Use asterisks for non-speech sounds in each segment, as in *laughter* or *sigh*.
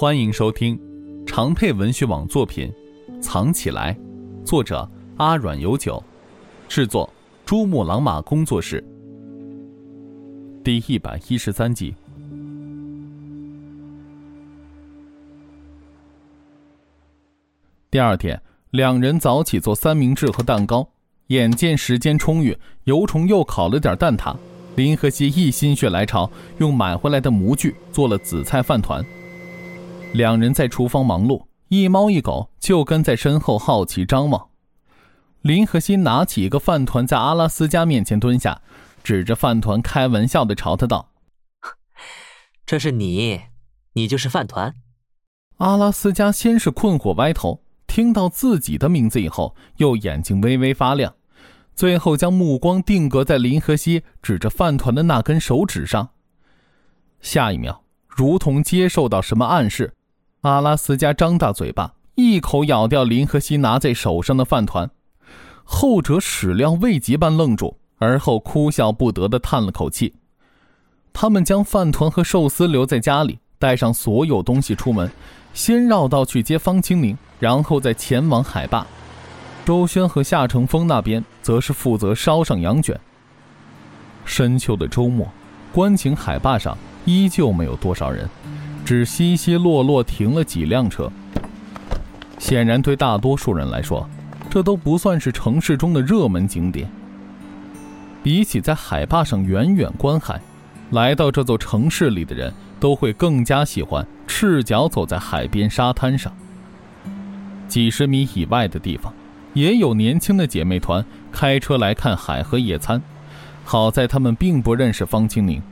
欢迎收听长配文学网作品《藏起来》，作者阿软有酒，制作珠穆朗玛工作室，第一百一十三集。第二天，两人早起做三明治和蛋糕。眼见时间充裕，油虫又烤了点蛋挞。林和熙一心血来潮，用买回来的模具做了紫菜饭团。两人在厨房忙碌，一猫一狗就跟在身后好奇张望。林和熙拿起一个饭团，在阿拉斯加面前蹲下，指着饭团开玩笑的朝他道：“这是你，你就是饭团。”阿拉斯加先是困惑歪头，听到自己的名字以后，又眼睛微微发亮，最后将目光定格在林和熙指着饭团的那根手指上。下一秒，如同接受到什么暗示。阿拉斯加张大嘴巴，一口咬掉林和熙拿在手上的饭团，后者始料未及般愣住，而后哭笑不得的叹了口气。他们将饭团和寿司留在家里，带上所有东西出门，先绕道去接方清明，然后再前往海坝。周轩和夏乘风那边则是负责烧上羊卷。深秋的周末，观景海坝上依旧没有多少人。只稀稀落落停了几辆车。显然，对大多数人来说，这都不算是城市中的热门景点。比起在海坝上远远观海，来到这座城市里的人都会更加喜欢赤脚走在海边沙滩上。几十米以外的地方，也有年轻的姐妹团开车来看海和野餐。好在他们并不认识方清明。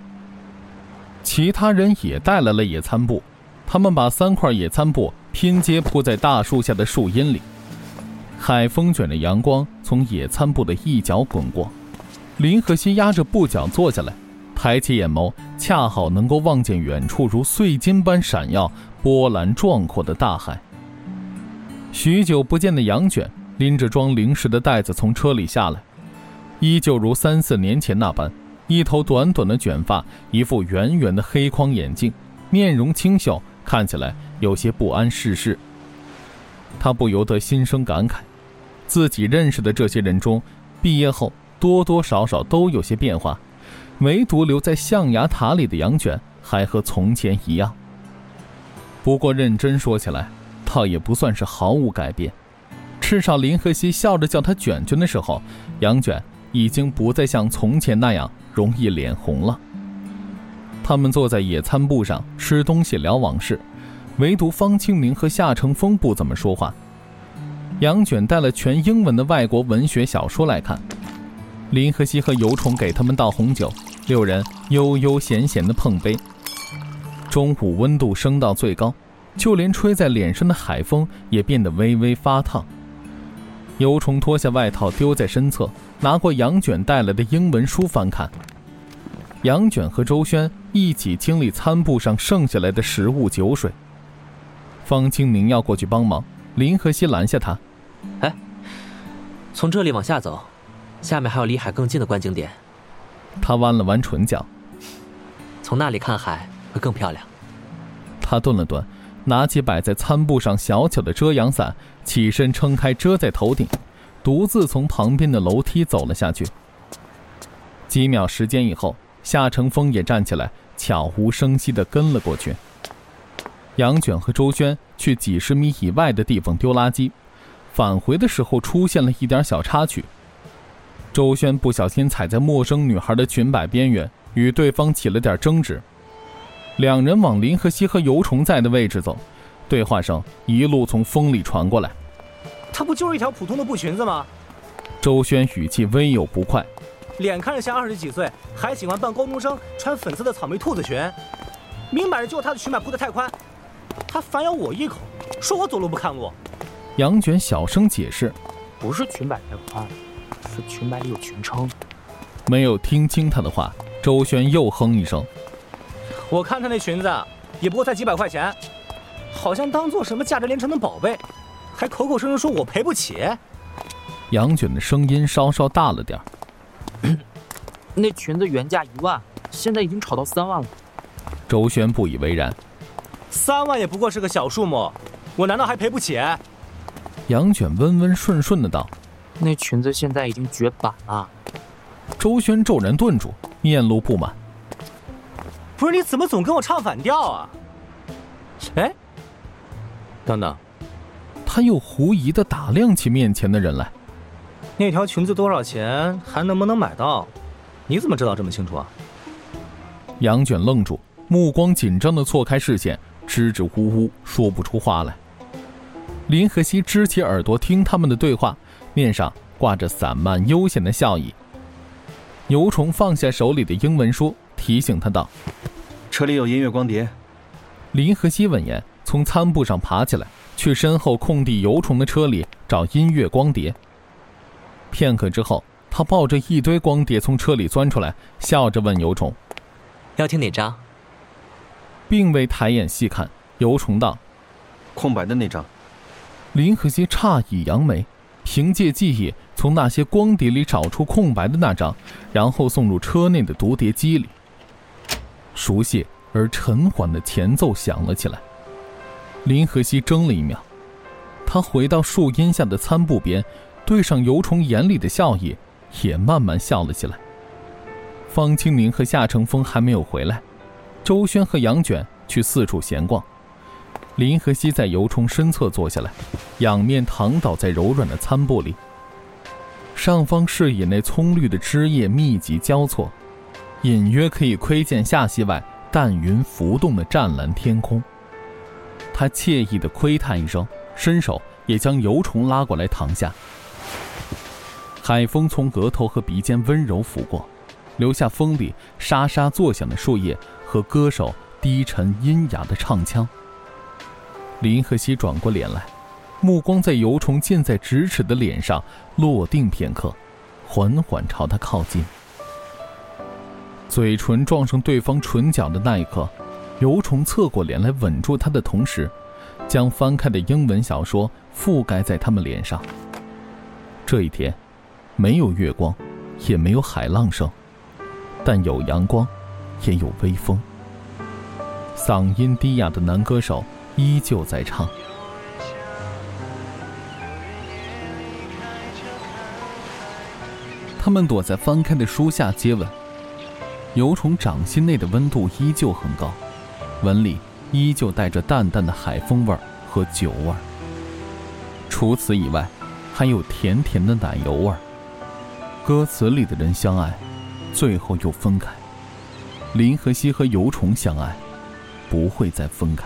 其他人也带来了野餐布，他们把三块野餐布拼接铺在大树下的树荫里。海风卷着阳光从野餐布的一角滚过，林和熙压着步脚坐下来，抬起眼眸，恰好能够望见远处如碎金般闪耀、波澜壮阔的大海。许久不见的杨卷拎着装零食的袋子从车里下来，依旧如三四年前那般。一头短短的卷发，一副圆圆的黑框眼镜，面容清秀，看起来有些不谙世事。他不由得心生感慨：自己认识的这些人中，毕业后多多少少都有些变化，唯独留在象牙塔里的杨卷还和从前一样。不过认真说起来，倒也不算是毫无改变。至少林和熙笑着叫他卷卷的时候，杨卷已经不再像从前那样。容易脸红了。他们坐在野餐布上吃东西聊往事，唯独方清明和夏乘风不怎么说话。杨卷带了全英文的外国文学小说来看，林和熙和尤虫给他们倒红酒，六人悠悠闲闲的碰杯。中午温度升到最高，就连吹在脸上的海风也变得微微发烫。尤虫脱下外套丢在身侧，拿过杨卷带来的英文书翻看。杨卷和周轩一起清理餐布上剩下来的食物、酒水。方清明要过去帮忙，林和熙拦下他：“哎，从这里往下走，下面还有离海更近的观景点。”他弯了弯唇角：“从那里看海会更漂亮。”他顿了顿。拿起摆在餐布上小巧的遮阳伞，起身撑开遮在头顶，独自从旁边的楼梯走了下去。几秒时间以后，夏乘风也站起来，悄无声息地跟了过去。杨卷和周轩去几十米以外的地方丢垃圾，返回的时候出现了一点小插曲。周轩不小心踩在陌生女孩的裙摆边缘，与对方起了点争执。两人往林和熙和油虫在的位置走，对话声一路从风里传过来。她不就是一条普通的布裙子吗？周轩语气微有不快，脸看着像二十几岁，还喜欢扮高中生，穿粉色的草莓兔子裙，明摆着就是她的裙摆铺得太宽。她反咬我一口，说我走路不看路。杨卷小声解释：“不是裙摆太宽，是裙摆里有裙撑。”没有听清他的话，周轩又哼一声。我看她那裙子，也不过才几百块钱，好像当做什么价值连城的宝贝，还口口声声说我赔不起。杨卷的声音稍稍大了点 *coughs* 那裙子原价一万，现在已经炒到三万了。周轩不以为然，三万也不过是个小数目，我难道还赔不起？杨卷温温顺顺的道：“那裙子现在已经绝版了。”周轩骤然顿住，面露不满：“不是你怎么总跟我唱反调啊？”哎，等等，他又狐疑的打量起面前的人来。那条裙子多少钱？还能不能买到？你怎么知道这么清楚啊？杨卷愣住，目光紧张的错开视线，支支吾吾说不出话来。林和熙支起耳朵听他们的对话，面上挂着散漫悠闲的笑意。牛虫放下手里的英文书，提醒他道：“车里有音乐光碟。”林和熙闻言，从餐布上爬起来，去身后空地油虫的车里找音乐光碟。片刻之后，他抱着一堆光碟从车里钻出来，笑着问油虫：“要听哪张？”并未抬眼细看，油虫道：“空白的那张。”林和熙诧异扬眉，凭借记忆从那些光碟里找出空白的那张，然后送入车内的读碟机里。熟悉。而沉缓的前奏响了起来，林和熙怔了一秒，他回到树荫下的餐布边，对上尤虫眼里的笑意，也慢慢笑了起来。方清明和夏乘风还没有回来，周轩和杨卷去四处闲逛，林和熙在尤虫身侧坐下来，仰面躺倒在柔软的餐布里。上方视野内葱绿的枝叶密集交错，隐约可以窥见下溪外。淡云浮动的湛蓝天空，他惬意的窥探一声，伸手也将油虫拉过来躺下。海风从额头和鼻尖温柔拂过，留下风里沙沙作响的树叶和歌手低沉阴哑的唱腔。林和熙转过脸来，目光在油虫近在咫尺的脸上落定片刻，缓缓朝他靠近。嘴唇撞上对方唇角的那一刻，尤虫侧过脸来吻住他的同时，将翻开的英文小说覆盖在他们脸上。这一天，没有月光，也没有海浪声，但有阳光，也有微风。嗓音低哑的男歌手依旧在唱。他们躲在翻开的书下接吻。油虫掌心内的温度依旧很高，纹理依旧带着淡淡的海风味和酒味除此以外，还有甜甜的奶油味歌词里的人相爱，最后又分开。林和熙和油虫相爱，不会再分开。